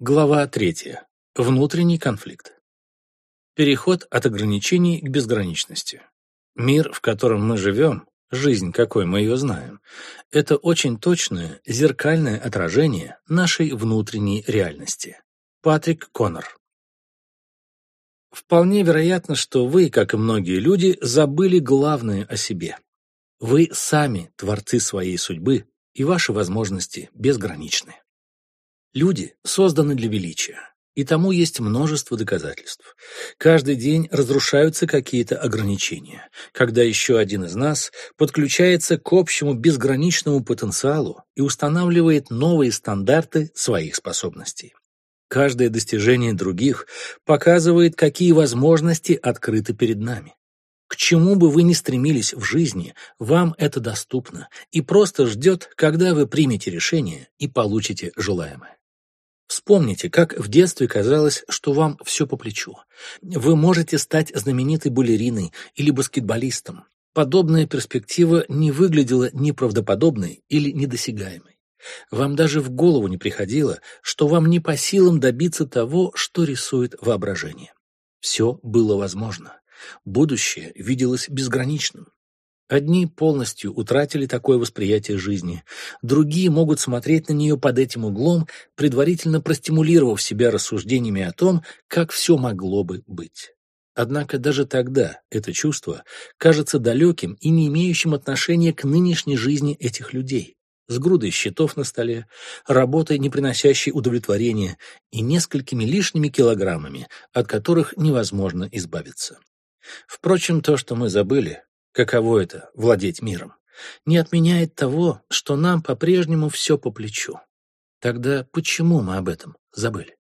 Глава третья. Внутренний конфликт. Переход от ограничений к безграничности. Мир, в котором мы живем, жизнь, какой мы ее знаем, это очень точное, зеркальное отражение нашей внутренней реальности. Патрик Коннор. Вполне вероятно, что вы, как и многие люди, забыли главное о себе. Вы сами творцы своей судьбы, и ваши возможности безграничны. Люди созданы для величия, и тому есть множество доказательств. Каждый день разрушаются какие-то ограничения, когда еще один из нас подключается к общему безграничному потенциалу и устанавливает новые стандарты своих способностей. Каждое достижение других показывает, какие возможности открыты перед нами. К чему бы вы ни стремились в жизни, вам это доступно и просто ждет, когда вы примете решение и получите желаемое. Вспомните, как в детстве казалось, что вам все по плечу. Вы можете стать знаменитой балериной или баскетболистом. Подобная перспектива не выглядела неправдоподобной или недосягаемой. Вам даже в голову не приходило, что вам не по силам добиться того, что рисует воображение. Все было возможно. Будущее виделось безграничным. Одни полностью утратили такое восприятие жизни, другие могут смотреть на нее под этим углом, предварительно простимулировав себя рассуждениями о том, как все могло бы быть. Однако даже тогда это чувство кажется далеким и не имеющим отношения к нынешней жизни этих людей, с грудой счетов на столе, работой, не приносящей удовлетворения, и несколькими лишними килограммами, от которых невозможно избавиться. Впрочем, то, что мы забыли, каково это — владеть миром, не отменяет того, что нам по-прежнему все по плечу. Тогда почему мы об этом забыли?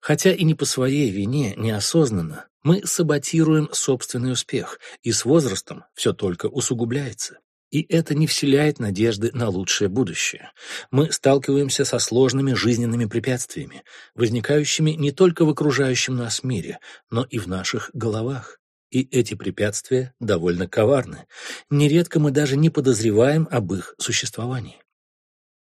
Хотя и не по своей вине, неосознанно, мы саботируем собственный успех, и с возрастом все только усугубляется. И это не вселяет надежды на лучшее будущее. Мы сталкиваемся со сложными жизненными препятствиями, возникающими не только в окружающем нас мире, но и в наших головах. И эти препятствия довольно коварны. Нередко мы даже не подозреваем об их существовании.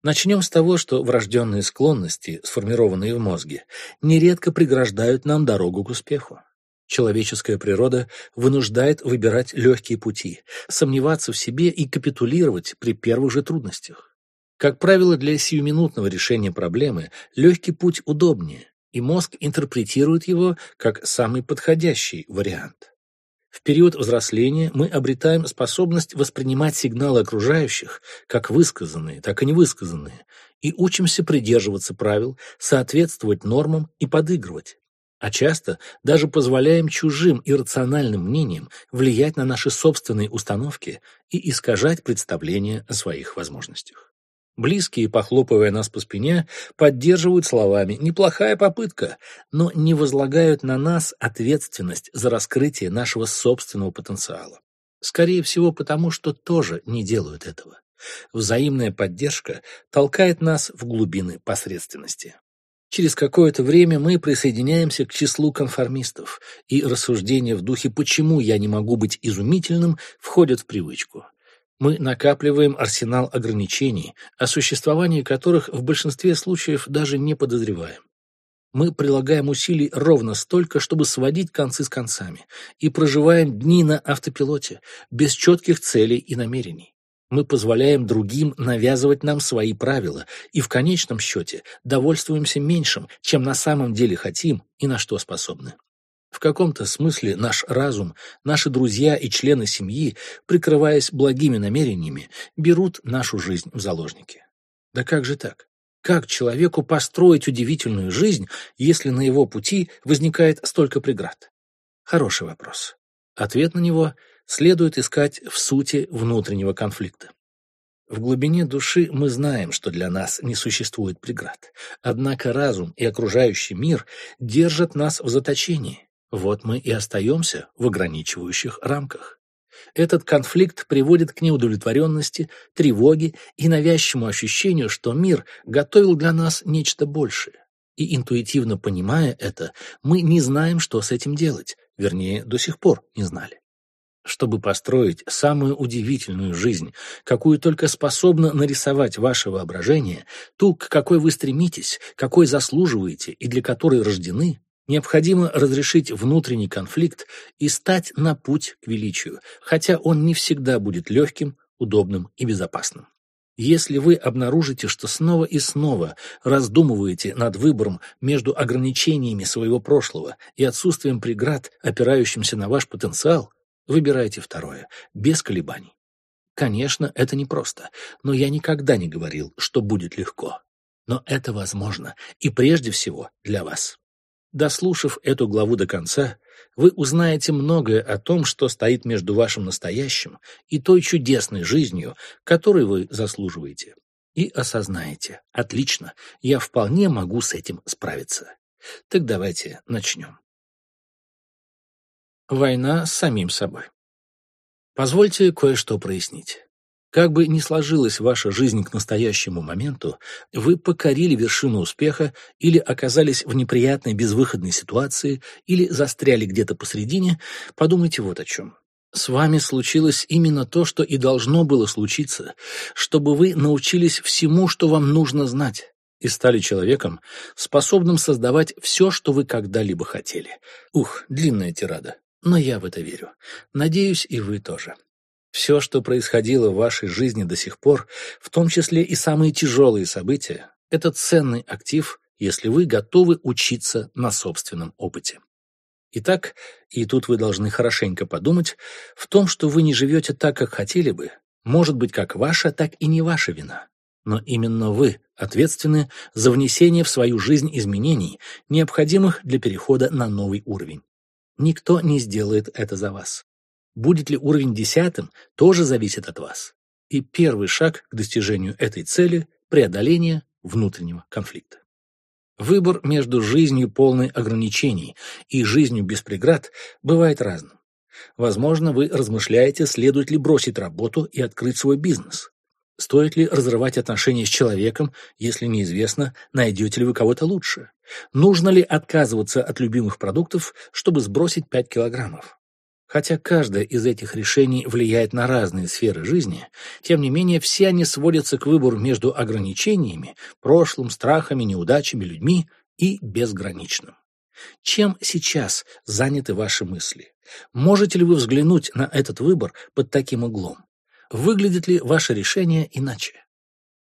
Начнем с того, что врожденные склонности, сформированные в мозге, нередко преграждают нам дорогу к успеху. Человеческая природа вынуждает выбирать легкие пути, сомневаться в себе и капитулировать при первых же трудностях. Как правило, для сиюминутного решения проблемы легкий путь удобнее, и мозг интерпретирует его как самый подходящий вариант. В период взросления мы обретаем способность воспринимать сигналы окружающих как высказанные, так и невысказанные, и учимся придерживаться правил, соответствовать нормам и подыгрывать, а часто даже позволяем чужим иррациональным мнениям влиять на наши собственные установки и искажать представления о своих возможностях. Близкие, похлопывая нас по спине, поддерживают словами «неплохая попытка», но не возлагают на нас ответственность за раскрытие нашего собственного потенциала. Скорее всего, потому что тоже не делают этого. Взаимная поддержка толкает нас в глубины посредственности. Через какое-то время мы присоединяемся к числу конформистов, и рассуждения в духе «почему я не могу быть изумительным» входят в привычку. Мы накапливаем арсенал ограничений, о существовании которых в большинстве случаев даже не подозреваем. Мы прилагаем усилий ровно столько, чтобы сводить концы с концами, и проживаем дни на автопилоте, без четких целей и намерений. Мы позволяем другим навязывать нам свои правила и в конечном счете довольствуемся меньшим, чем на самом деле хотим и на что способны. В каком-то смысле наш разум, наши друзья и члены семьи, прикрываясь благими намерениями, берут нашу жизнь в заложники. Да как же так? Как человеку построить удивительную жизнь, если на его пути возникает столько преград? Хороший вопрос. Ответ на него следует искать в сути внутреннего конфликта. В глубине души мы знаем, что для нас не существует преград. Однако разум и окружающий мир держат нас в заточении. Вот мы и остаемся в ограничивающих рамках. Этот конфликт приводит к неудовлетворенности, тревоге и навязчивому ощущению, что мир готовил для нас нечто большее. И интуитивно понимая это, мы не знаем, что с этим делать, вернее, до сих пор не знали. Чтобы построить самую удивительную жизнь, какую только способно нарисовать ваше воображение, ту, к какой вы стремитесь, какой заслуживаете и для которой рождены, необходимо разрешить внутренний конфликт и стать на путь к величию, хотя он не всегда будет легким, удобным и безопасным. Если вы обнаружите, что снова и снова раздумываете над выбором между ограничениями своего прошлого и отсутствием преград, опирающимся на ваш потенциал, Выбирайте второе, без колебаний. Конечно, это непросто, но я никогда не говорил, что будет легко. Но это возможно, и прежде всего для вас. Дослушав эту главу до конца, вы узнаете многое о том, что стоит между вашим настоящим и той чудесной жизнью, которой вы заслуживаете. И осознаете, отлично, я вполне могу с этим справиться. Так давайте начнем. Война с самим собой. Позвольте кое-что прояснить. Как бы ни сложилась ваша жизнь к настоящему моменту, вы покорили вершину успеха или оказались в неприятной безвыходной ситуации, или застряли где-то посредине, подумайте вот о чем. С вами случилось именно то, что и должно было случиться, чтобы вы научились всему, что вам нужно знать, и стали человеком, способным создавать все, что вы когда-либо хотели. Ух, длинная тирада но я в это верю. Надеюсь, и вы тоже. Все, что происходило в вашей жизни до сих пор, в том числе и самые тяжелые события, это ценный актив, если вы готовы учиться на собственном опыте. Итак, и тут вы должны хорошенько подумать, в том, что вы не живете так, как хотели бы, может быть как ваша, так и не ваша вина. Но именно вы ответственны за внесение в свою жизнь изменений, необходимых для перехода на новый уровень. Никто не сделает это за вас. Будет ли уровень десятым, тоже зависит от вас. И первый шаг к достижению этой цели – преодоление внутреннего конфликта. Выбор между жизнью полной ограничений и жизнью без преград бывает разным. Возможно, вы размышляете, следует ли бросить работу и открыть свой бизнес. Стоит ли разрывать отношения с человеком, если неизвестно, найдете ли вы кого-то лучше? Нужно ли отказываться от любимых продуктов, чтобы сбросить 5 килограммов? Хотя каждое из этих решений влияет на разные сферы жизни, тем не менее все они сводятся к выбору между ограничениями, прошлым, страхами, неудачами, людьми и безграничным. Чем сейчас заняты ваши мысли? Можете ли вы взглянуть на этот выбор под таким углом? Выглядит ли ваше решение иначе?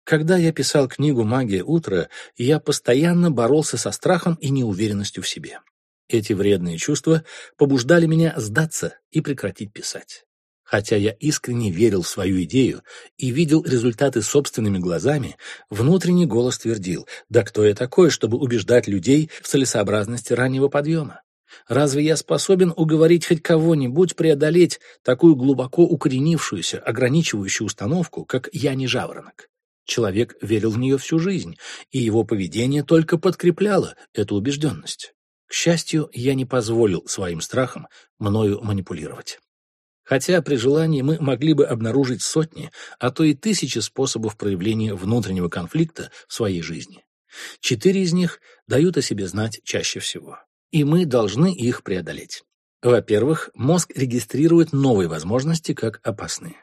Когда я писал книгу «Магия утра», я постоянно боролся со страхом и неуверенностью в себе. Эти вредные чувства побуждали меня сдаться и прекратить писать. Хотя я искренне верил в свою идею и видел результаты собственными глазами, внутренний голос твердил, да кто я такой, чтобы убеждать людей в целесообразности раннего подъема? Разве я способен уговорить хоть кого-нибудь преодолеть такую глубоко укоренившуюся, ограничивающую установку, как «я не жаворонок»? Человек верил в нее всю жизнь, и его поведение только подкрепляло эту убежденность. К счастью, я не позволил своим страхам мною манипулировать. Хотя при желании мы могли бы обнаружить сотни, а то и тысячи способов проявления внутреннего конфликта в своей жизни. Четыре из них дают о себе знать чаще всего и мы должны их преодолеть. Во-первых, мозг регистрирует новые возможности как опасные.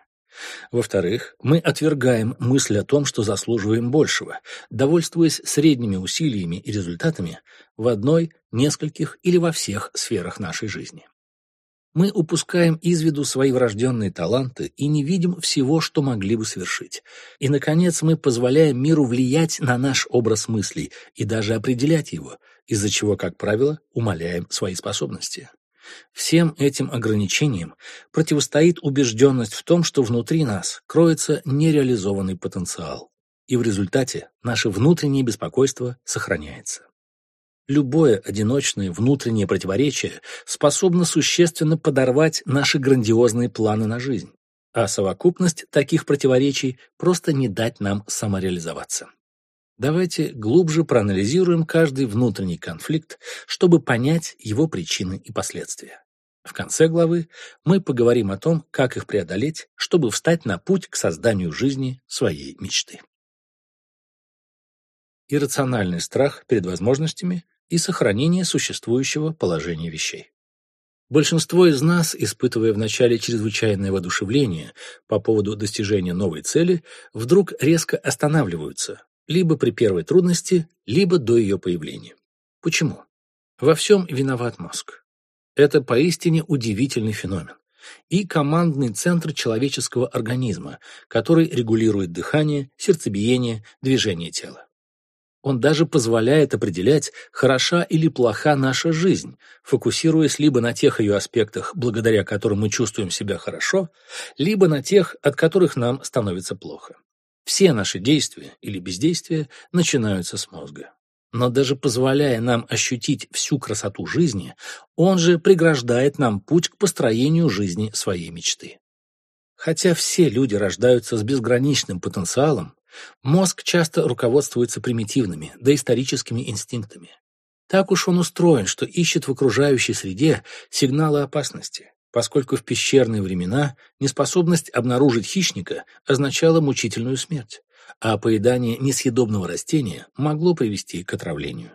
Во-вторых, мы отвергаем мысль о том, что заслуживаем большего, довольствуясь средними усилиями и результатами в одной, нескольких или во всех сферах нашей жизни. Мы упускаем из виду свои врожденные таланты и не видим всего, что могли бы совершить. И, наконец, мы позволяем миру влиять на наш образ мыслей и даже определять его, из-за чего, как правило, умаляем свои способности. Всем этим ограничениям противостоит убежденность в том, что внутри нас кроется нереализованный потенциал, и в результате наше внутреннее беспокойство сохраняется. Любое одиночное внутреннее противоречие способно существенно подорвать наши грандиозные планы на жизнь, а совокупность таких противоречий просто не дать нам самореализоваться. Давайте глубже проанализируем каждый внутренний конфликт, чтобы понять его причины и последствия. В конце главы мы поговорим о том, как их преодолеть, чтобы встать на путь к созданию жизни своей мечты. Иррациональный страх перед возможностями и сохранение существующего положения вещей. Большинство из нас, испытывая вначале чрезвычайное воодушевление по поводу достижения новой цели, вдруг резко останавливаются, либо при первой трудности, либо до ее появления. Почему? Во всем виноват мозг. Это поистине удивительный феномен и командный центр человеческого организма, который регулирует дыхание, сердцебиение, движение тела. Он даже позволяет определять, хороша или плоха наша жизнь, фокусируясь либо на тех ее аспектах, благодаря которым мы чувствуем себя хорошо, либо на тех, от которых нам становится плохо. Все наши действия или бездействия начинаются с мозга. Но даже позволяя нам ощутить всю красоту жизни, он же преграждает нам путь к построению жизни своей мечты. Хотя все люди рождаются с безграничным потенциалом, Мозг часто руководствуется примитивными, доисторическими инстинктами. Так уж он устроен, что ищет в окружающей среде сигналы опасности, поскольку в пещерные времена неспособность обнаружить хищника означала мучительную смерть, а поедание несъедобного растения могло привести к отравлению.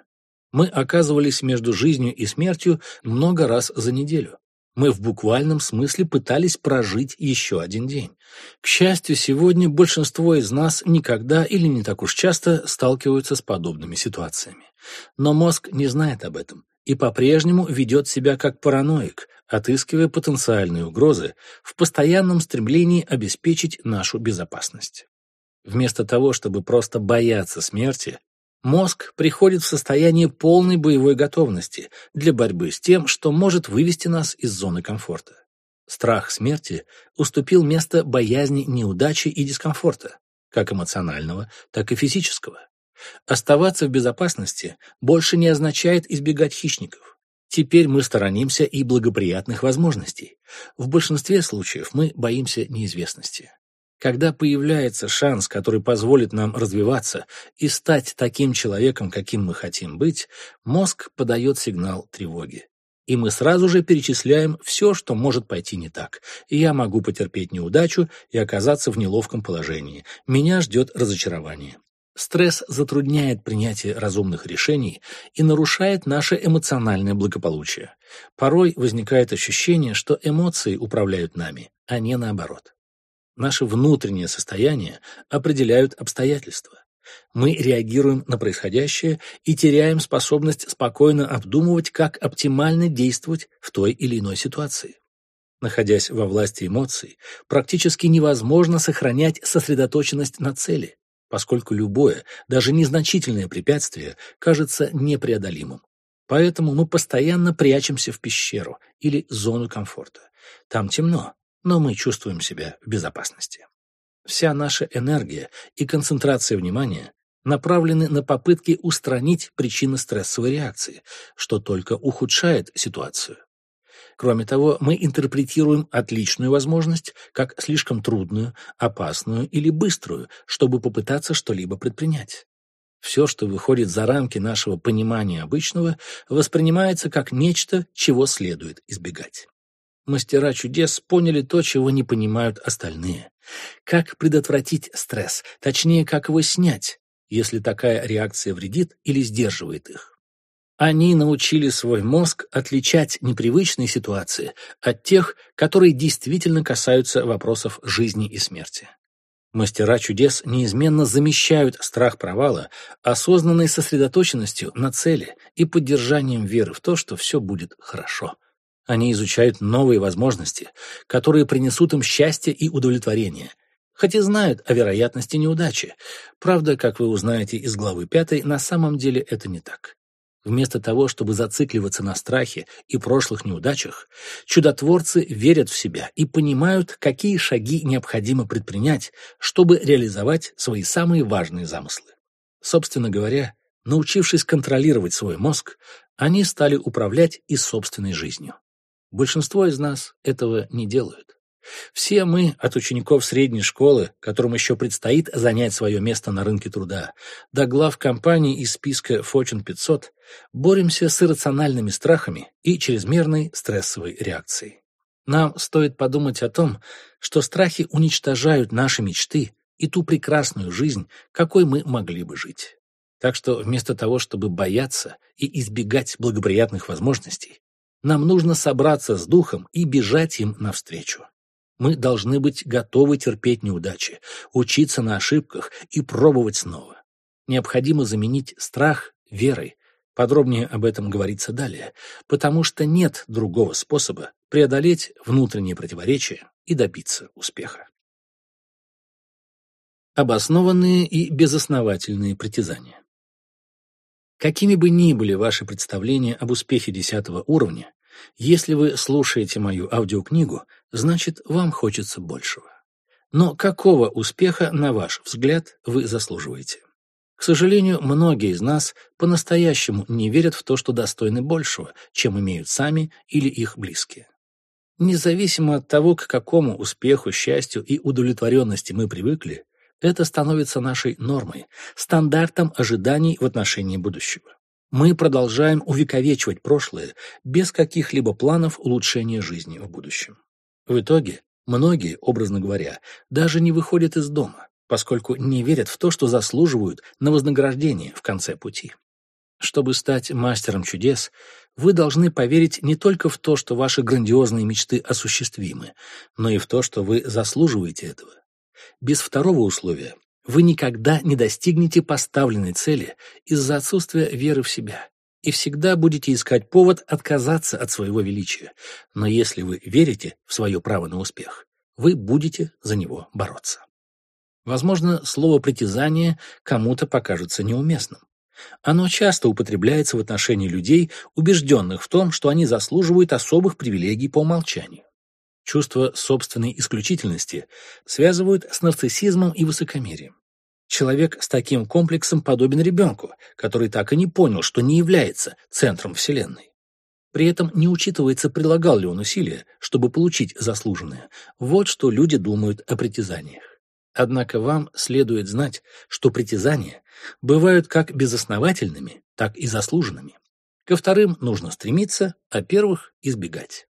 Мы оказывались между жизнью и смертью много раз за неделю. Мы в буквальном смысле пытались прожить еще один день. К счастью, сегодня большинство из нас никогда или не так уж часто сталкиваются с подобными ситуациями. Но мозг не знает об этом и по-прежнему ведет себя как параноик, отыскивая потенциальные угрозы в постоянном стремлении обеспечить нашу безопасность. Вместо того, чтобы просто бояться смерти, Мозг приходит в состояние полной боевой готовности для борьбы с тем, что может вывести нас из зоны комфорта. Страх смерти уступил место боязни неудачи и дискомфорта, как эмоционального, так и физического. Оставаться в безопасности больше не означает избегать хищников. Теперь мы сторонимся и благоприятных возможностей. В большинстве случаев мы боимся неизвестности. Когда появляется шанс, который позволит нам развиваться и стать таким человеком, каким мы хотим быть, мозг подает сигнал тревоги. И мы сразу же перечисляем все, что может пойти не так. Я могу потерпеть неудачу и оказаться в неловком положении. Меня ждет разочарование. Стресс затрудняет принятие разумных решений и нарушает наше эмоциональное благополучие. Порой возникает ощущение, что эмоции управляют нами, а не наоборот. Наше внутреннее состояние определяют обстоятельства. Мы реагируем на происходящее и теряем способность спокойно обдумывать, как оптимально действовать в той или иной ситуации. Находясь во власти эмоций, практически невозможно сохранять сосредоточенность на цели, поскольку любое, даже незначительное препятствие кажется непреодолимым. Поэтому мы постоянно прячемся в пещеру или зону комфорта. Там темно, но мы чувствуем себя в безопасности. Вся наша энергия и концентрация внимания направлены на попытки устранить причины стрессовой реакции, что только ухудшает ситуацию. Кроме того, мы интерпретируем отличную возможность как слишком трудную, опасную или быструю, чтобы попытаться что-либо предпринять. Все, что выходит за рамки нашего понимания обычного, воспринимается как нечто, чего следует избегать мастера чудес поняли то, чего не понимают остальные. Как предотвратить стресс, точнее, как его снять, если такая реакция вредит или сдерживает их. Они научили свой мозг отличать непривычные ситуации от тех, которые действительно касаются вопросов жизни и смерти. Мастера чудес неизменно замещают страх провала осознанной сосредоточенностью на цели и поддержанием веры в то, что все будет хорошо. Они изучают новые возможности, которые принесут им счастье и удовлетворение, хоть и знают о вероятности неудачи. Правда, как вы узнаете из главы 5, на самом деле это не так. Вместо того, чтобы зацикливаться на страхе и прошлых неудачах, чудотворцы верят в себя и понимают, какие шаги необходимо предпринять, чтобы реализовать свои самые важные замыслы. Собственно говоря, научившись контролировать свой мозг, они стали управлять и собственной жизнью. Большинство из нас этого не делают. Все мы, от учеников средней школы, которым еще предстоит занять свое место на рынке труда, до глав компаний из списка Fortune 500, боремся с иррациональными страхами и чрезмерной стрессовой реакцией. Нам стоит подумать о том, что страхи уничтожают наши мечты и ту прекрасную жизнь, какой мы могли бы жить. Так что вместо того, чтобы бояться и избегать благоприятных возможностей, нам нужно собраться с духом и бежать им навстречу. Мы должны быть готовы терпеть неудачи, учиться на ошибках и пробовать снова. Необходимо заменить страх верой. Подробнее об этом говорится далее, потому что нет другого способа преодолеть внутренние противоречия и добиться успеха. Обоснованные и безосновательные притязания. Какими бы ни были ваши представления об успехе десятого уровня, если вы слушаете мою аудиокнигу, значит, вам хочется большего. Но какого успеха, на ваш взгляд, вы заслуживаете? К сожалению, многие из нас по-настоящему не верят в то, что достойны большего, чем имеют сами или их близкие. Независимо от того, к какому успеху, счастью и удовлетворенности мы привыкли, это становится нашей нормой, стандартом ожиданий в отношении будущего. Мы продолжаем увековечивать прошлое без каких-либо планов улучшения жизни в будущем. В итоге многие, образно говоря, даже не выходят из дома, поскольку не верят в то, что заслуживают на вознаграждение в конце пути. Чтобы стать мастером чудес, вы должны поверить не только в то, что ваши грандиозные мечты осуществимы, но и в то, что вы заслуживаете этого. Без второго условия вы никогда не достигнете поставленной цели из-за отсутствия веры в себя и всегда будете искать повод отказаться от своего величия. Но если вы верите в свое право на успех, вы будете за него бороться. Возможно, слово «притязание» кому-то покажется неуместным. Оно часто употребляется в отношении людей, убежденных в том, что они заслуживают особых привилегий по умолчанию. Чувство собственной исключительности связывают с нарциссизмом и высокомерием. Человек с таким комплексом подобен ребенку, который так и не понял, что не является центром Вселенной. При этом не учитывается, прилагал ли он усилия, чтобы получить заслуженное. Вот что люди думают о притязаниях. Однако вам следует знать, что притязания бывают как безосновательными, так и заслуженными. Ко вторым нужно стремиться, а первых избегать.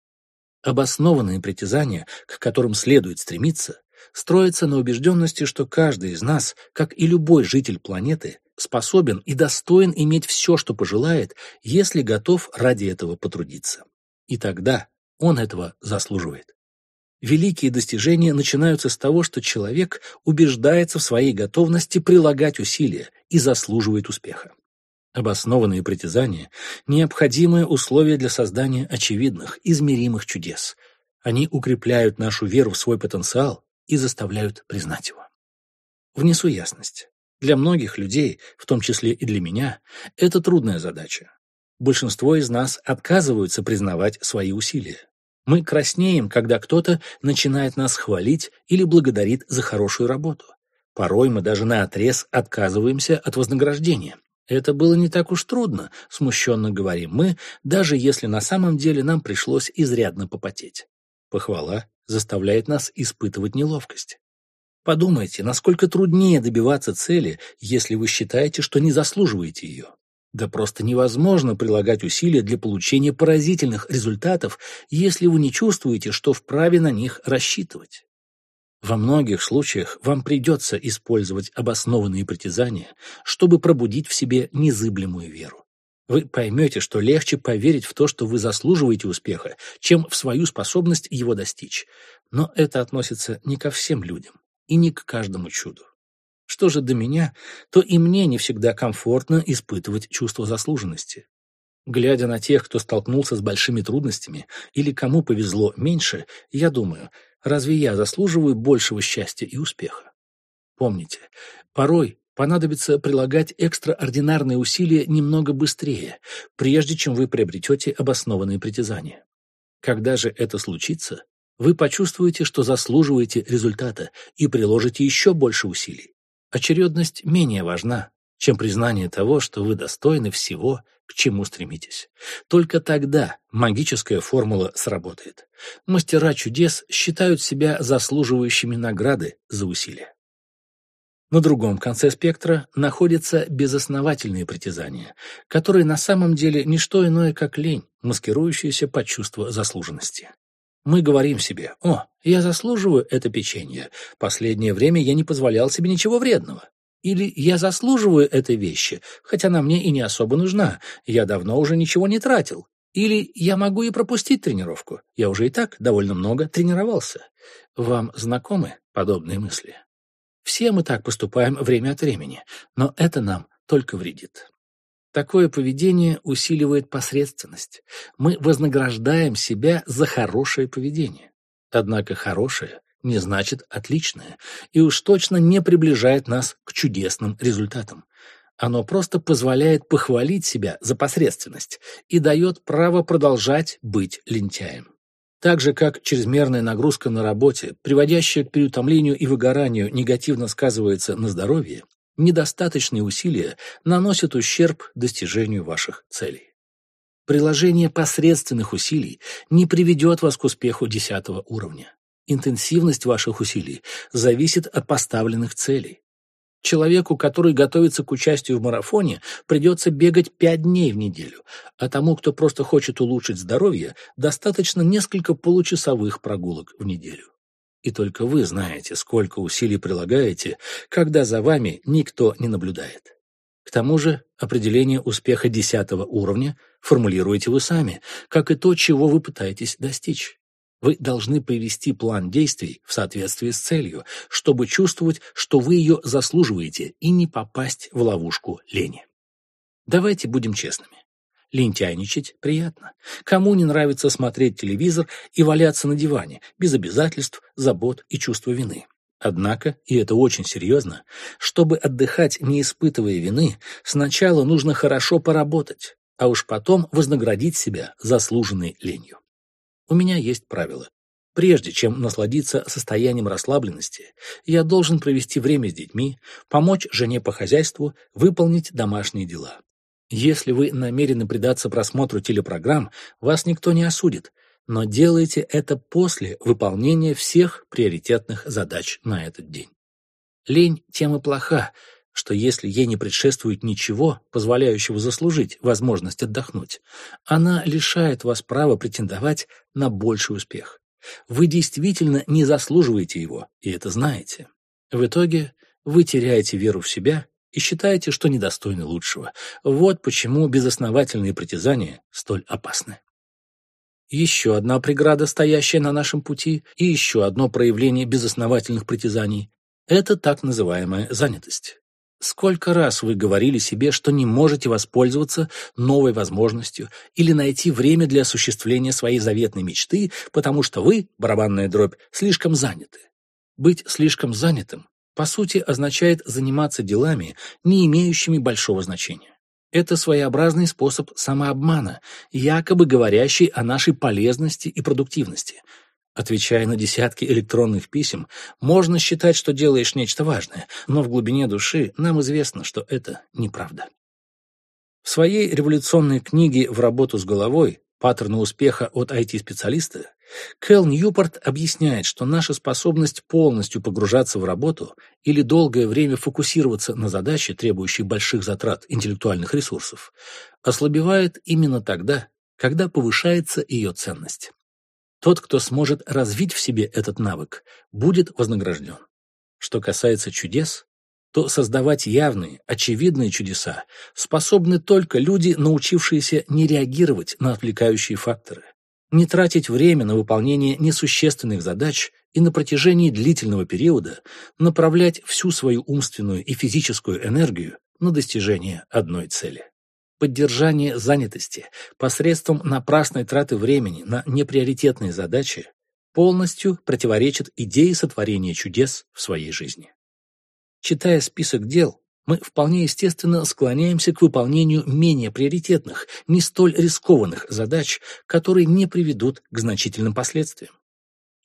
Обоснованные притязания, к которым следует стремиться, строятся на убежденности, что каждый из нас, как и любой житель планеты, способен и достоин иметь все, что пожелает, если готов ради этого потрудиться. И тогда он этого заслуживает. Великие достижения начинаются с того, что человек убеждается в своей готовности прилагать усилия и заслуживает успеха. Обоснованные притязания – необходимое условие для создания очевидных, измеримых чудес. Они укрепляют нашу веру в свой потенциал и заставляют признать его. Внесу ясность. Для многих людей, в том числе и для меня, это трудная задача. Большинство из нас отказываются признавать свои усилия. Мы краснеем, когда кто-то начинает нас хвалить или благодарит за хорошую работу. Порой мы даже наотрез отказываемся от вознаграждения. Это было не так уж трудно, смущенно говорим мы, даже если на самом деле нам пришлось изрядно попотеть. Похвала заставляет нас испытывать неловкость. Подумайте, насколько труднее добиваться цели, если вы считаете, что не заслуживаете ее. Да просто невозможно прилагать усилия для получения поразительных результатов, если вы не чувствуете, что вправе на них рассчитывать. Во многих случаях вам придется использовать обоснованные притязания, чтобы пробудить в себе незыблемую веру. Вы поймете, что легче поверить в то, что вы заслуживаете успеха, чем в свою способность его достичь. Но это относится не ко всем людям и не к каждому чуду. Что же до меня, то и мне не всегда комфортно испытывать чувство заслуженности. Глядя на тех, кто столкнулся с большими трудностями или кому повезло меньше, я думаю, Разве я заслуживаю большего счастья и успеха? Помните, порой понадобится прилагать экстраординарные усилия немного быстрее, прежде чем вы приобретете обоснованные притязания. Когда же это случится, вы почувствуете, что заслуживаете результата и приложите еще больше усилий. Очередность менее важна, чем признание того, что вы достойны всего, к чему стремитесь. Только тогда магическая формула сработает. Мастера чудес считают себя заслуживающими награды за усилия. На другом конце спектра находятся безосновательные притязания, которые на самом деле не что иное, как лень, маскирующаяся под чувство заслуженности. Мы говорим себе, «О, я заслуживаю это печенье. Последнее время я не позволял себе ничего вредного. Или я заслуживаю этой вещи, хотя она мне и не особо нужна, я давно уже ничего не тратил. Или я могу и пропустить тренировку. Я уже и так довольно много тренировался. Вам знакомы подобные мысли? Все мы так поступаем время от времени, но это нам только вредит. Такое поведение усиливает посредственность. Мы вознаграждаем себя за хорошее поведение. Однако хорошее не значит отличное, и уж точно не приближает нас к чудесным результатам. Оно просто позволяет похвалить себя за посредственность и дает право продолжать быть лентяем. Так же, как чрезмерная нагрузка на работе, приводящая к переутомлению и выгоранию, негативно сказывается на здоровье, недостаточные усилия наносят ущерб достижению ваших целей. Приложение посредственных усилий не приведет вас к успеху десятого уровня. Интенсивность ваших усилий зависит от поставленных целей. Человеку, который готовится к участию в марафоне, придется бегать пять дней в неделю, а тому, кто просто хочет улучшить здоровье, достаточно несколько получасовых прогулок в неделю. И только вы знаете, сколько усилий прилагаете, когда за вами никто не наблюдает. К тому же определение успеха десятого уровня формулируете вы сами, как и то, чего вы пытаетесь достичь. Вы должны привести план действий в соответствии с целью, чтобы чувствовать, что вы ее заслуживаете и не попасть в ловушку лени. Давайте будем честными. Лентяйничать приятно. Кому не нравится смотреть телевизор и валяться на диване, без обязательств, забот и чувства вины? Однако, и это очень серьезно, чтобы отдыхать, не испытывая вины, сначала нужно хорошо поработать, а уж потом вознаградить себя заслуженной ленью. У меня есть правило. Прежде чем насладиться состоянием расслабленности, я должен провести время с детьми, помочь жене по хозяйству, выполнить домашние дела. Если вы намерены предаться просмотру телепрограмм, вас никто не осудит, но делайте это после выполнения всех приоритетных задач на этот день. Лень тем и плоха, что если ей не предшествует ничего, позволяющего заслужить возможность отдохнуть, она лишает вас права претендовать на больший успех. Вы действительно не заслуживаете его, и это знаете. В итоге вы теряете веру в себя и считаете, что недостойны лучшего. Вот почему безосновательные притязания столь опасны. Еще одна преграда, стоящая на нашем пути, и еще одно проявление безосновательных притязаний – это так называемая занятость. Сколько раз вы говорили себе, что не можете воспользоваться новой возможностью или найти время для осуществления своей заветной мечты, потому что вы, барабанная дробь, слишком заняты? Быть слишком занятым, по сути, означает заниматься делами, не имеющими большого значения. Это своеобразный способ самообмана, якобы говорящий о нашей полезности и продуктивности – Отвечая на десятки электронных писем, можно считать, что делаешь нечто важное, но в глубине души нам известно, что это неправда. В своей революционной книге «В работу с головой. Паттерны успеха от IT-специалиста» Кэл Ньюпорт объясняет, что наша способность полностью погружаться в работу или долгое время фокусироваться на задаче, требующей больших затрат интеллектуальных ресурсов, ослабевает именно тогда, когда повышается ее ценность. Тот, кто сможет развить в себе этот навык, будет вознагражден. Что касается чудес, то создавать явные, очевидные чудеса способны только люди, научившиеся не реагировать на отвлекающие факторы, не тратить время на выполнение несущественных задач и на протяжении длительного периода направлять всю свою умственную и физическую энергию на достижение одной цели. Поддержание занятости посредством напрасной траты времени на неприоритетные задачи полностью противоречит идее сотворения чудес в своей жизни. Читая список дел, мы вполне естественно склоняемся к выполнению менее приоритетных, не столь рискованных задач, которые не приведут к значительным последствиям.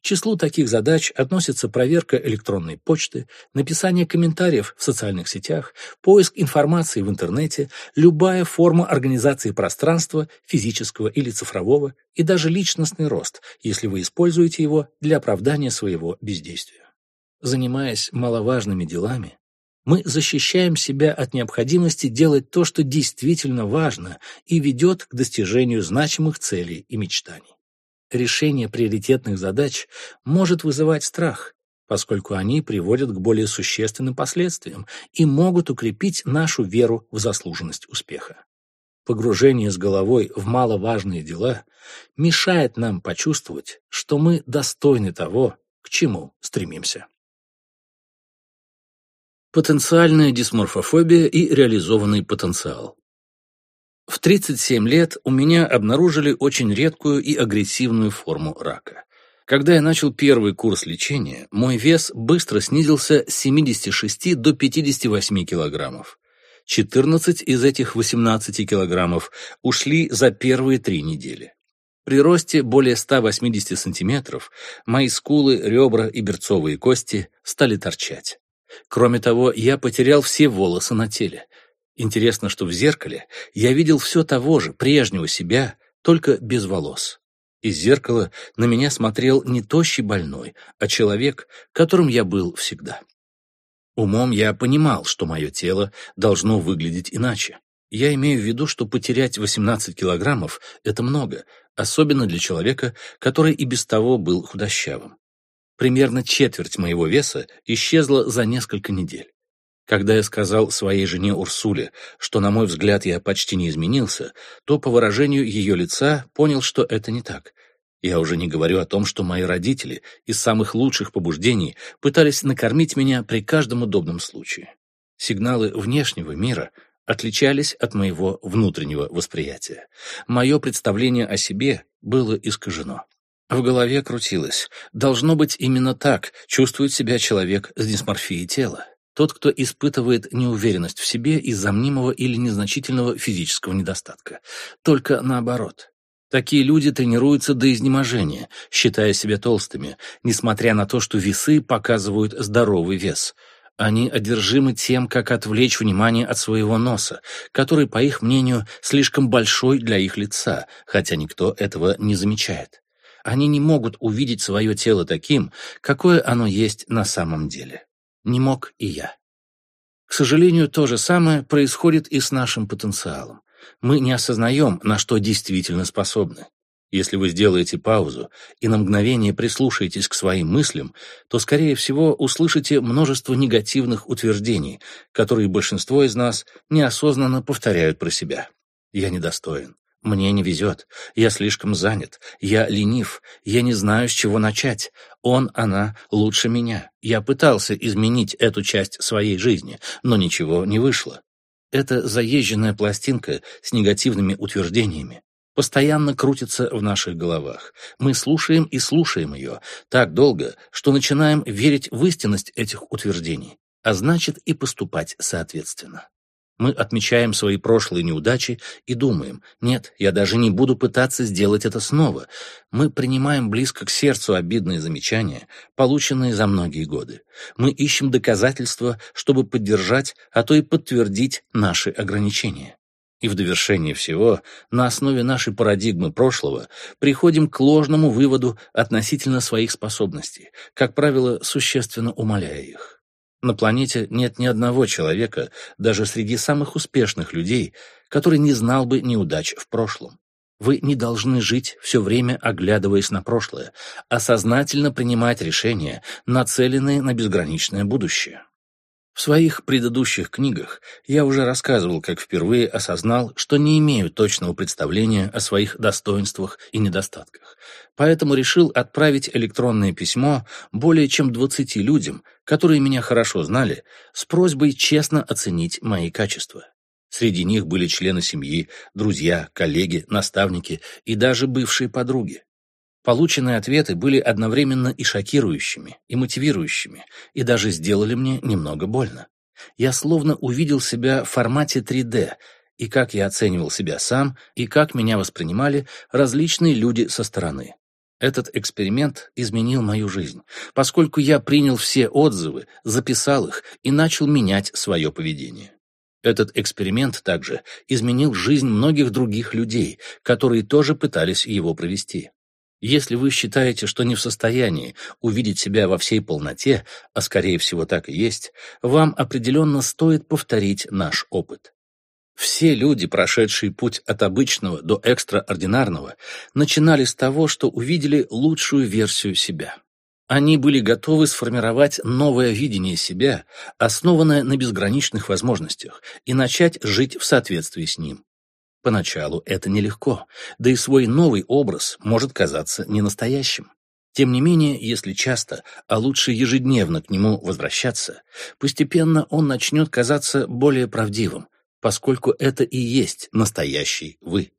К числу таких задач относятся проверка электронной почты, написание комментариев в социальных сетях, поиск информации в интернете, любая форма организации пространства, физического или цифрового, и даже личностный рост, если вы используете его для оправдания своего бездействия. Занимаясь маловажными делами, мы защищаем себя от необходимости делать то, что действительно важно и ведет к достижению значимых целей и мечтаний решение приоритетных задач может вызывать страх, поскольку они приводят к более существенным последствиям и могут укрепить нашу веру в заслуженность успеха. Погружение с головой в маловажные дела мешает нам почувствовать, что мы достойны того, к чему стремимся. Потенциальная дисморфофобия и реализованный потенциал. В 37 лет у меня обнаружили очень редкую и агрессивную форму рака. Когда я начал первый курс лечения, мой вес быстро снизился с 76 до 58 килограммов. 14 из этих 18 килограммов ушли за первые три недели. При росте более 180 сантиметров мои скулы, ребра и берцовые кости стали торчать. Кроме того, я потерял все волосы на теле. Интересно, что в зеркале я видел все того же, прежнего себя, только без волос. Из зеркала на меня смотрел не тощий больной, а человек, которым я был всегда. Умом я понимал, что мое тело должно выглядеть иначе. Я имею в виду, что потерять 18 килограммов – это много, особенно для человека, который и без того был худощавым. Примерно четверть моего веса исчезла за несколько недель. Когда я сказал своей жене Урсуле, что, на мой взгляд, я почти не изменился, то по выражению ее лица понял, что это не так. Я уже не говорю о том, что мои родители из самых лучших побуждений пытались накормить меня при каждом удобном случае. Сигналы внешнего мира отличались от моего внутреннего восприятия. Мое представление о себе было искажено. В голове крутилось. Должно быть именно так чувствует себя человек с дисморфией тела. Тот, кто испытывает неуверенность в себе из-за мнимого или незначительного физического недостатка. Только наоборот. Такие люди тренируются до изнеможения, считая себя толстыми, несмотря на то, что весы показывают здоровый вес. Они одержимы тем, как отвлечь внимание от своего носа, который, по их мнению, слишком большой для их лица, хотя никто этого не замечает. Они не могут увидеть свое тело таким, какое оно есть на самом деле. Не мог и я. К сожалению, то же самое происходит и с нашим потенциалом мы не осознаем, на что действительно способны. Если вы сделаете паузу и на мгновение прислушаетесь к своим мыслям, то, скорее всего, услышите множество негативных утверждений, которые большинство из нас неосознанно повторяют про себя. «Я недостоин», «Мне не везет», «Я слишком занят», «Я ленив», «Я не знаю, с чего начать», «Он, она лучше меня». Я пытался изменить эту часть своей жизни, но ничего не вышло. Эта заезженная пластинка с негативными утверждениями постоянно крутится в наших головах. Мы слушаем и слушаем ее так долго, что начинаем верить в истинность этих утверждений, а значит и поступать соответственно. Мы отмечаем свои прошлые неудачи и думаем, нет, я даже не буду пытаться сделать это снова. Мы принимаем близко к сердцу обидные замечания, полученные за многие годы. Мы ищем доказательства, чтобы поддержать, а то и подтвердить наши ограничения. И в довершение всего, на основе нашей парадигмы прошлого, приходим к ложному выводу относительно своих способностей, как правило, существенно умаляя их. На планете нет ни одного человека, даже среди самых успешных людей, который не знал бы неудач в прошлом. Вы не должны жить все время оглядываясь на прошлое, а сознательно принимать решения, нацеленные на безграничное будущее. В своих предыдущих книгах я уже рассказывал, как впервые осознал, что не имею точного представления о своих достоинствах и недостатках. Поэтому решил отправить электронное письмо более чем 20 людям, которые меня хорошо знали, с просьбой честно оценить мои качества. Среди них были члены семьи, друзья, коллеги, наставники и даже бывшие подруги. Полученные ответы были одновременно и шокирующими, и мотивирующими, и даже сделали мне немного больно. Я словно увидел себя в формате 3D, и как я оценивал себя сам, и как меня воспринимали различные люди со стороны. Этот эксперимент изменил мою жизнь, поскольку я принял все отзывы, записал их и начал менять свое поведение. Этот эксперимент также изменил жизнь многих других людей, которые тоже пытались его провести. Если вы считаете, что не в состоянии увидеть себя во всей полноте, а скорее всего так и есть, вам определенно стоит повторить наш опыт. Все люди, прошедшие путь от обычного до экстраординарного, начинали с того, что увидели лучшую версию себя. Они были готовы сформировать новое видение себя, основанное на безграничных возможностях, и начать жить в соответствии с ним. Поначалу это нелегко, да и свой новый образ может казаться ненастоящим. Тем не менее, если часто, а лучше ежедневно к нему возвращаться, постепенно он начнет казаться более правдивым, поскольку это и есть настоящий вы.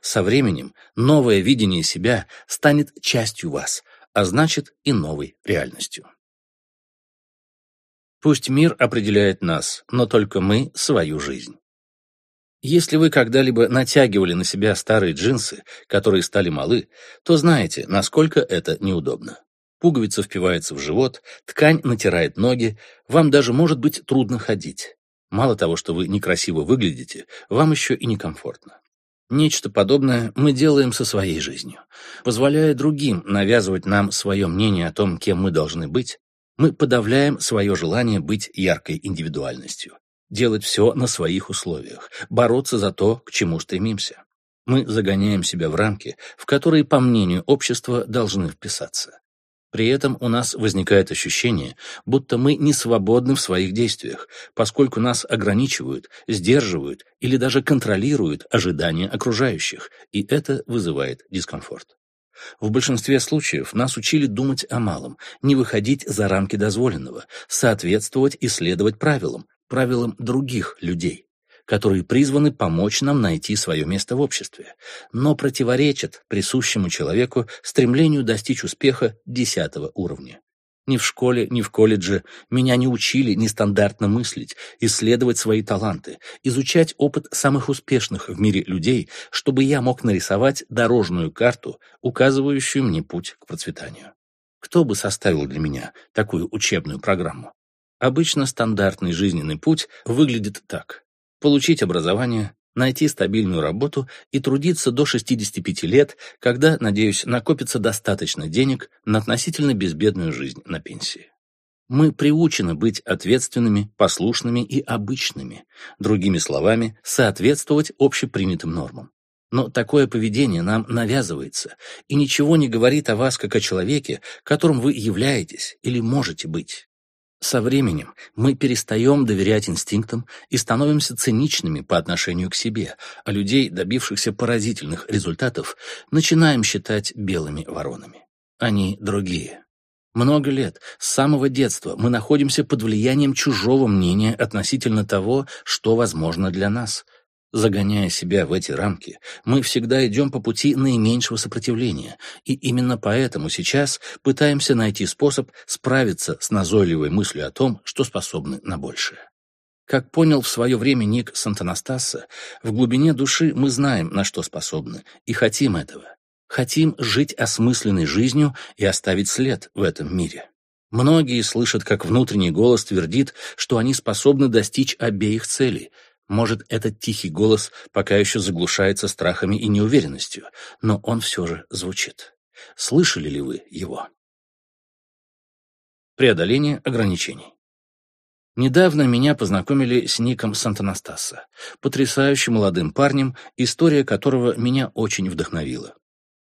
Со временем новое видение себя станет частью вас, а значит и новой реальностью. Пусть мир определяет нас, но только мы — свою жизнь. Если вы когда-либо натягивали на себя старые джинсы, которые стали малы, то знаете, насколько это неудобно. Пуговица впивается в живот, ткань натирает ноги, вам даже может быть трудно ходить. Мало того, что вы некрасиво выглядите, вам еще и некомфортно. Нечто подобное мы делаем со своей жизнью. Позволяя другим навязывать нам свое мнение о том, кем мы должны быть, мы подавляем свое желание быть яркой индивидуальностью, делать все на своих условиях, бороться за то, к чему стремимся. Мы загоняем себя в рамки, в которые, по мнению общества, должны вписаться. При этом у нас возникает ощущение, будто мы не свободны в своих действиях, поскольку нас ограничивают, сдерживают или даже контролируют ожидания окружающих, и это вызывает дискомфорт. В большинстве случаев нас учили думать о малом, не выходить за рамки дозволенного, соответствовать и следовать правилам, правилам других людей которые призваны помочь нам найти свое место в обществе, но противоречат присущему человеку стремлению достичь успеха десятого уровня. Ни в школе, ни в колледже меня не учили нестандартно мыслить, исследовать свои таланты, изучать опыт самых успешных в мире людей, чтобы я мог нарисовать дорожную карту, указывающую мне путь к процветанию. Кто бы составил для меня такую учебную программу? Обычно стандартный жизненный путь выглядит так получить образование, найти стабильную работу и трудиться до 65 лет, когда, надеюсь, накопится достаточно денег на относительно безбедную жизнь на пенсии. Мы приучены быть ответственными, послушными и обычными, другими словами, соответствовать общепринятым нормам. Но такое поведение нам навязывается и ничего не говорит о вас как о человеке, которым вы являетесь или можете быть. Со временем мы перестаем доверять инстинктам и становимся циничными по отношению к себе, а людей, добившихся поразительных результатов, начинаем считать белыми воронами. Они другие. Много лет, с самого детства, мы находимся под влиянием чужого мнения относительно того, что возможно для нас – Загоняя себя в эти рамки, мы всегда идем по пути наименьшего сопротивления, и именно поэтому сейчас пытаемся найти способ справиться с назойливой мыслью о том, что способны на большее. Как понял в свое время Ник Сантанастаса, в глубине души мы знаем, на что способны, и хотим этого. Хотим жить осмысленной жизнью и оставить след в этом мире. Многие слышат, как внутренний голос твердит, что они способны достичь обеих целей — может, этот тихий голос пока еще заглушается страхами и неуверенностью, но он все же звучит. Слышали ли вы его? Преодоление ограничений. Недавно меня познакомили с Ником Сантанастаса, потрясающим молодым парнем, история которого меня очень вдохновила.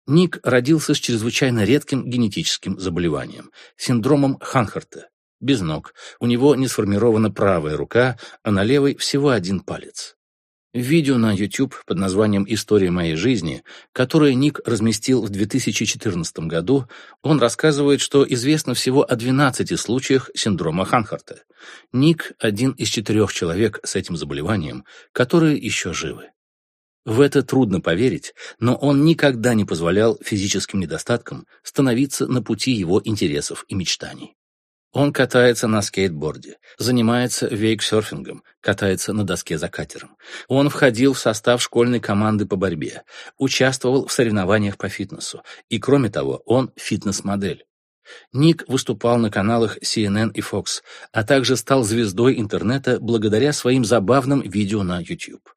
Ник родился с чрезвычайно редким генетическим заболеванием – синдромом Ханхарта, без ног, у него не сформирована правая рука, а на левой всего один палец. В видео на YouTube под названием «История моей жизни», которое Ник разместил в 2014 году, он рассказывает, что известно всего о 12 случаях синдрома Ханхарта. Ник – один из четырех человек с этим заболеванием, которые еще живы. В это трудно поверить, но он никогда не позволял физическим недостаткам становиться на пути его интересов и мечтаний. Он катается на скейтборде, занимается вейксерфингом, катается на доске за катером. Он входил в состав школьной команды по борьбе, участвовал в соревнованиях по фитнесу, и, кроме того, он фитнес-модель. Ник выступал на каналах CNN и Fox, а также стал звездой интернета благодаря своим забавным видео на YouTube.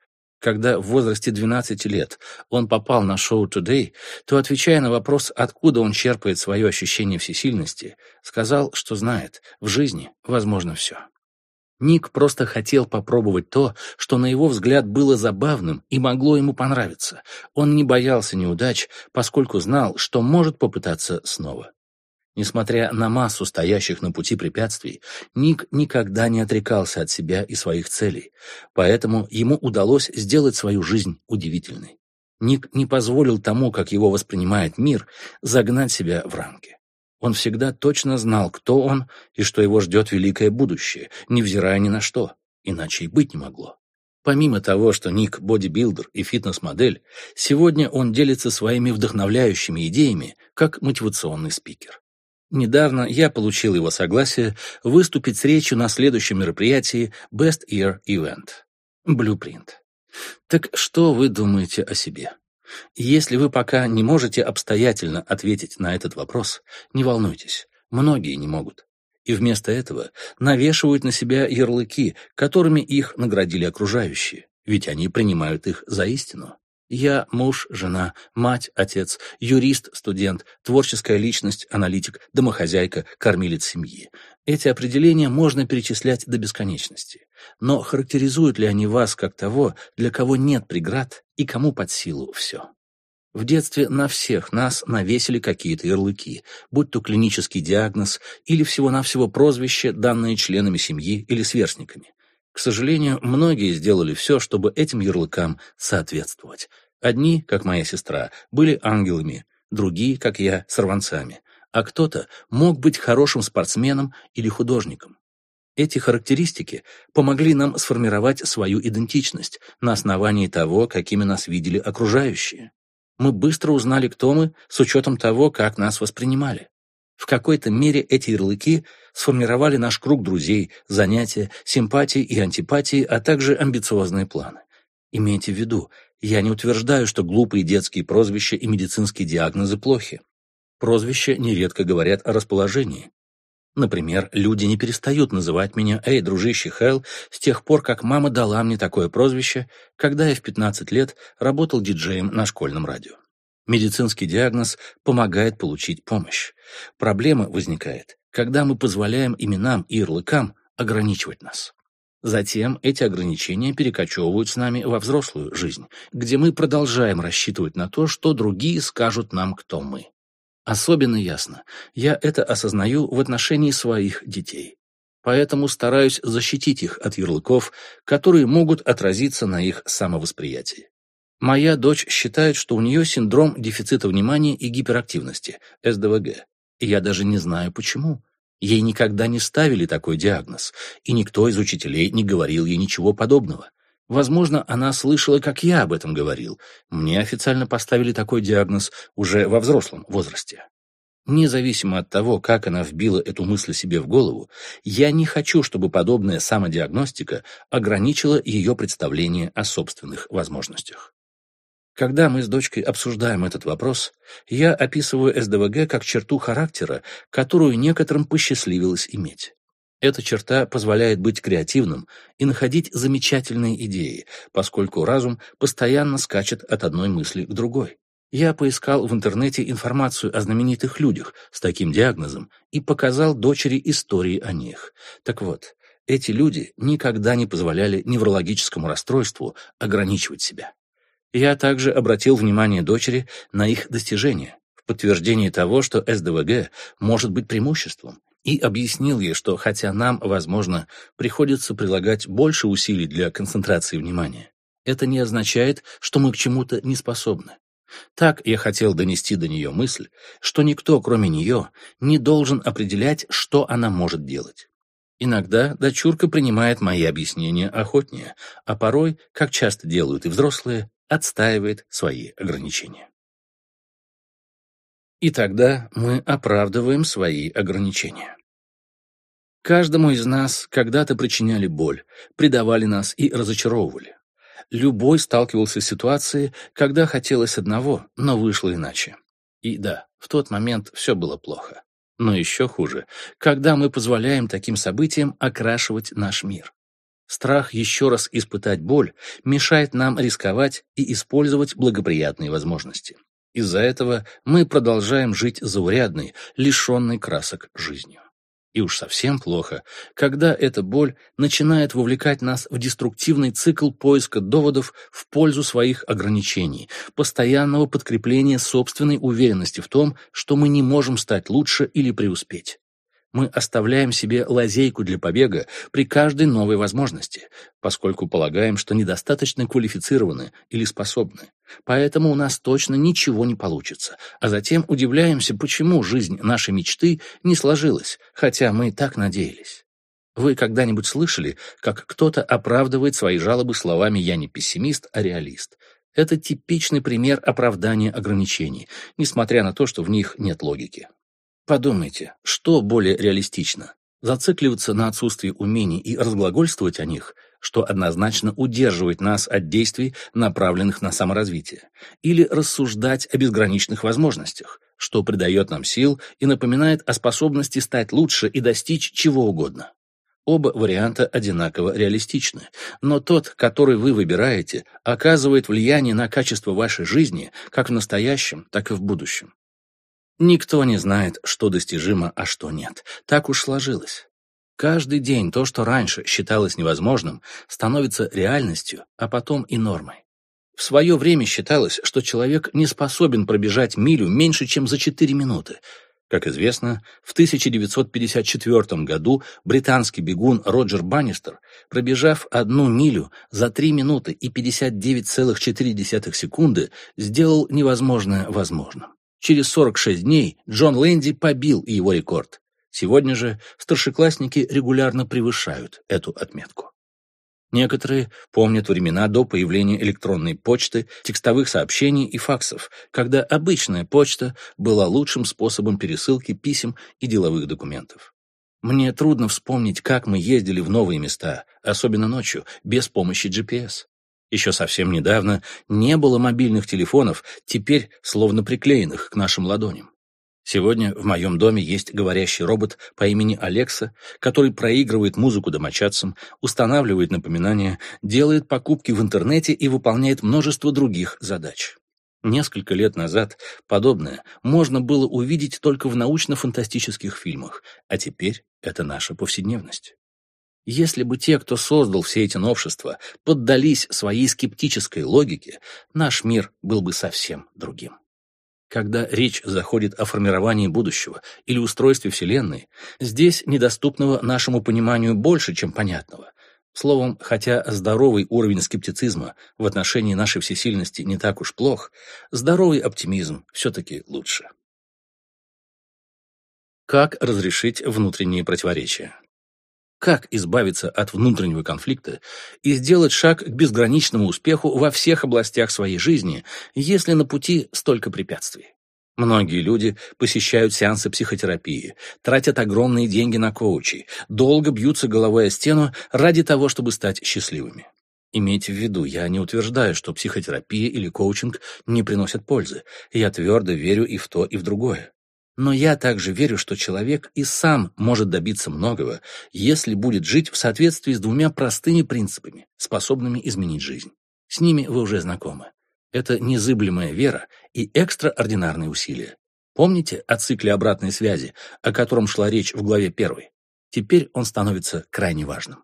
Когда в возрасте 12 лет он попал на шоу Today, то, отвечая на вопрос, откуда он черпает свое ощущение всесильности, сказал, что знает, в жизни возможно все. Ник просто хотел попробовать то, что, на его взгляд, было забавным и могло ему понравиться. Он не боялся неудач, поскольку знал, что может попытаться снова. Несмотря на массу стоящих на пути препятствий, Ник никогда не отрекался от себя и своих целей, поэтому ему удалось сделать свою жизнь удивительной. Ник не позволил тому, как его воспринимает мир, загнать себя в рамки. Он всегда точно знал, кто он и что его ждет великое будущее, невзирая ни на что, иначе и быть не могло. Помимо того, что Ник – бодибилдер и фитнес-модель, сегодня он делится своими вдохновляющими идеями как мотивационный спикер. Недавно я получил его согласие выступить с речью на следующем мероприятии Best Year Event – Blueprint. Так что вы думаете о себе? Если вы пока не можете обстоятельно ответить на этот вопрос, не волнуйтесь, многие не могут. И вместо этого навешивают на себя ярлыки, которыми их наградили окружающие, ведь они принимают их за истину. Я муж, жена, мать, отец, юрист, студент, творческая личность, аналитик, домохозяйка, кормилец семьи. Эти определения можно перечислять до бесконечности. Но характеризуют ли они вас как того, для кого нет преград и кому под силу все? В детстве на всех нас навесили какие-то ярлыки, будь то клинический диагноз или всего-навсего прозвище, данные членами семьи или сверстниками. К сожалению, многие сделали все, чтобы этим ярлыкам соответствовать. Одни, как моя сестра, были ангелами, другие, как я, сорванцами, а кто-то мог быть хорошим спортсменом или художником. Эти характеристики помогли нам сформировать свою идентичность на основании того, какими нас видели окружающие. Мы быстро узнали, кто мы, с учетом того, как нас воспринимали. В какой-то мере эти ярлыки сформировали наш круг друзей, занятия, симпатии и антипатии, а также амбициозные планы. Имейте в виду, я не утверждаю, что глупые детские прозвища и медицинские диагнозы плохи. Прозвища нередко говорят о расположении. Например, люди не перестают называть меня «Эй, дружище Хэл» с тех пор, как мама дала мне такое прозвище, когда я в 15 лет работал диджеем на школьном радио. Медицинский диагноз помогает получить помощь. Проблема возникает, когда мы позволяем именам и ярлыкам ограничивать нас. Затем эти ограничения перекочевывают с нами во взрослую жизнь, где мы продолжаем рассчитывать на то, что другие скажут нам, кто мы. Особенно ясно, я это осознаю в отношении своих детей. Поэтому стараюсь защитить их от ярлыков, которые могут отразиться на их самовосприятии. Моя дочь считает, что у нее синдром дефицита внимания и гиперактивности, СДВГ. И я даже не знаю почему. Ей никогда не ставили такой диагноз, и никто из учителей не говорил ей ничего подобного. Возможно, она слышала, как я об этом говорил. Мне официально поставили такой диагноз уже во взрослом возрасте. Независимо от того, как она вбила эту мысль себе в голову, я не хочу, чтобы подобная самодиагностика ограничила ее представление о собственных возможностях. Когда мы с дочкой обсуждаем этот вопрос, я описываю СДВГ как черту характера, которую некоторым посчастливилось иметь. Эта черта позволяет быть креативным и находить замечательные идеи, поскольку разум постоянно скачет от одной мысли к другой. Я поискал в интернете информацию о знаменитых людях с таким диагнозом и показал дочери истории о них. Так вот, эти люди никогда не позволяли неврологическому расстройству ограничивать себя. Я также обратил внимание дочери на их достижения, в подтверждение того, что СДВГ может быть преимуществом, и объяснил ей, что хотя нам, возможно, приходится прилагать больше усилий для концентрации внимания, это не означает, что мы к чему-то не способны. Так я хотел донести до нее мысль, что никто, кроме нее, не должен определять, что она может делать. Иногда дочурка принимает мои объяснения охотнее, а порой, как часто делают и взрослые, отстаивает свои ограничения. И тогда мы оправдываем свои ограничения. Каждому из нас когда-то причиняли боль, предавали нас и разочаровывали. Любой сталкивался с ситуацией, когда хотелось одного, но вышло иначе. И да, в тот момент все было плохо. Но еще хуже, когда мы позволяем таким событиям окрашивать наш мир. Страх еще раз испытать боль мешает нам рисковать и использовать благоприятные возможности. Из-за этого мы продолжаем жить заурядной, лишенной красок жизнью. И уж совсем плохо, когда эта боль начинает вовлекать нас в деструктивный цикл поиска доводов в пользу своих ограничений, постоянного подкрепления собственной уверенности в том, что мы не можем стать лучше или преуспеть. Мы оставляем себе лазейку для побега при каждой новой возможности, поскольку полагаем, что недостаточно квалифицированы или способны. Поэтому у нас точно ничего не получится, а затем удивляемся, почему жизнь нашей мечты не сложилась, хотя мы так надеялись. Вы когда-нибудь слышали, как кто-то оправдывает свои жалобы словами «я не пессимист, а реалист»? Это типичный пример оправдания ограничений, несмотря на то, что в них нет логики. Подумайте, что более реалистично? Зацикливаться на отсутствии умений и разглагольствовать о них, что однозначно удерживает нас от действий, направленных на саморазвитие, или рассуждать о безграничных возможностях, что придает нам сил и напоминает о способности стать лучше и достичь чего угодно. Оба варианта одинаково реалистичны, но тот, который вы выбираете, оказывает влияние на качество вашей жизни как в настоящем, так и в будущем. Никто не знает, что достижимо, а что нет. Так уж сложилось. Каждый день то, что раньше считалось невозможным, становится реальностью, а потом и нормой. В свое время считалось, что человек не способен пробежать милю меньше, чем за 4 минуты. Как известно, в 1954 году британский бегун Роджер Баннистер, пробежав одну милю за 3 минуты и 59,4 секунды, сделал невозможное возможным. Через 46 дней Джон Лэнди побил его рекорд. Сегодня же старшеклассники регулярно превышают эту отметку. Некоторые помнят времена до появления электронной почты, текстовых сообщений и факсов, когда обычная почта была лучшим способом пересылки писем и деловых документов. Мне трудно вспомнить, как мы ездили в новые места, особенно ночью, без помощи GPS. Еще совсем недавно не было мобильных телефонов, теперь словно приклеенных к нашим ладоням. Сегодня в моем доме есть говорящий робот по имени Алекса, который проигрывает музыку домочадцам, устанавливает напоминания, делает покупки в интернете и выполняет множество других задач. Несколько лет назад подобное можно было увидеть только в научно-фантастических фильмах, а теперь это наша повседневность. Если бы те, кто создал все эти новшества, поддались своей скептической логике, наш мир был бы совсем другим. Когда речь заходит о формировании будущего или устройстве Вселенной, здесь недоступного нашему пониманию больше, чем понятного. Словом, хотя здоровый уровень скептицизма в отношении нашей всесильности не так уж плох, здоровый оптимизм все-таки лучше. Как разрешить внутренние противоречия? Как избавиться от внутреннего конфликта и сделать шаг к безграничному успеху во всех областях своей жизни, если на пути столько препятствий? Многие люди посещают сеансы психотерапии, тратят огромные деньги на коучей, долго бьются головой о стену ради того, чтобы стать счастливыми. Имейте в виду, я не утверждаю, что психотерапия или коучинг не приносят пользы. Я твердо верю и в то, и в другое. Но я также верю, что человек и сам может добиться многого, если будет жить в соответствии с двумя простыми принципами, способными изменить жизнь. С ними вы уже знакомы. Это незыблемая вера и экстраординарные усилия. Помните о цикле обратной связи, о котором шла речь в главе 1? Теперь он становится крайне важным.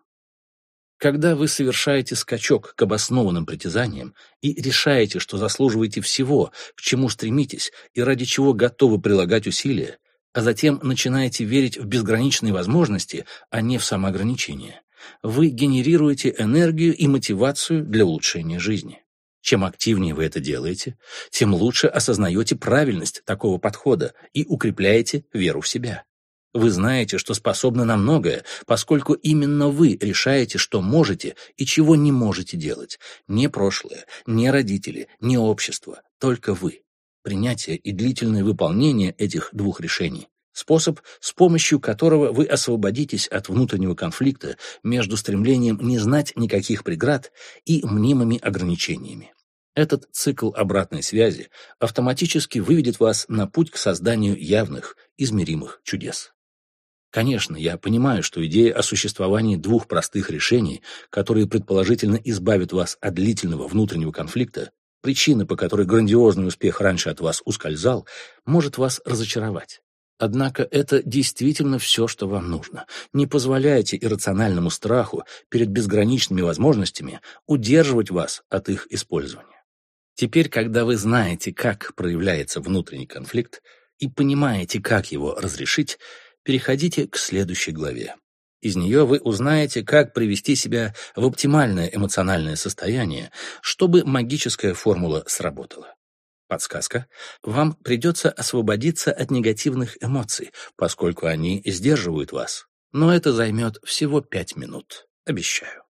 Когда вы совершаете скачок к обоснованным притязаниям и решаете, что заслуживаете всего, к чему стремитесь и ради чего готовы прилагать усилия, а затем начинаете верить в безграничные возможности, а не в самоограничение, вы генерируете энергию и мотивацию для улучшения жизни. Чем активнее вы это делаете, тем лучше осознаете правильность такого подхода и укрепляете веру в себя. Вы знаете, что способны на многое, поскольку именно вы решаете, что можете и чего не можете делать. Не прошлое, не родители, не общество, только вы. Принятие и длительное выполнение этих двух решений – способ, с помощью которого вы освободитесь от внутреннего конфликта между стремлением не знать никаких преград и мнимыми ограничениями. Этот цикл обратной связи автоматически выведет вас на путь к созданию явных, измеримых чудес. Конечно, я понимаю, что идея о существовании двух простых решений, которые предположительно избавят вас от длительного внутреннего конфликта, причина, по которой грандиозный успех раньше от вас ускользал, может вас разочаровать. Однако это действительно все, что вам нужно. Не позволяйте иррациональному страху перед безграничными возможностями удерживать вас от их использования. Теперь, когда вы знаете, как проявляется внутренний конфликт и понимаете, как его разрешить, переходите к следующей главе. Из нее вы узнаете, как привести себя в оптимальное эмоциональное состояние, чтобы магическая формула сработала. Подсказка. Вам придется освободиться от негативных эмоций, поскольку они сдерживают вас. Но это займет всего пять минут. Обещаю.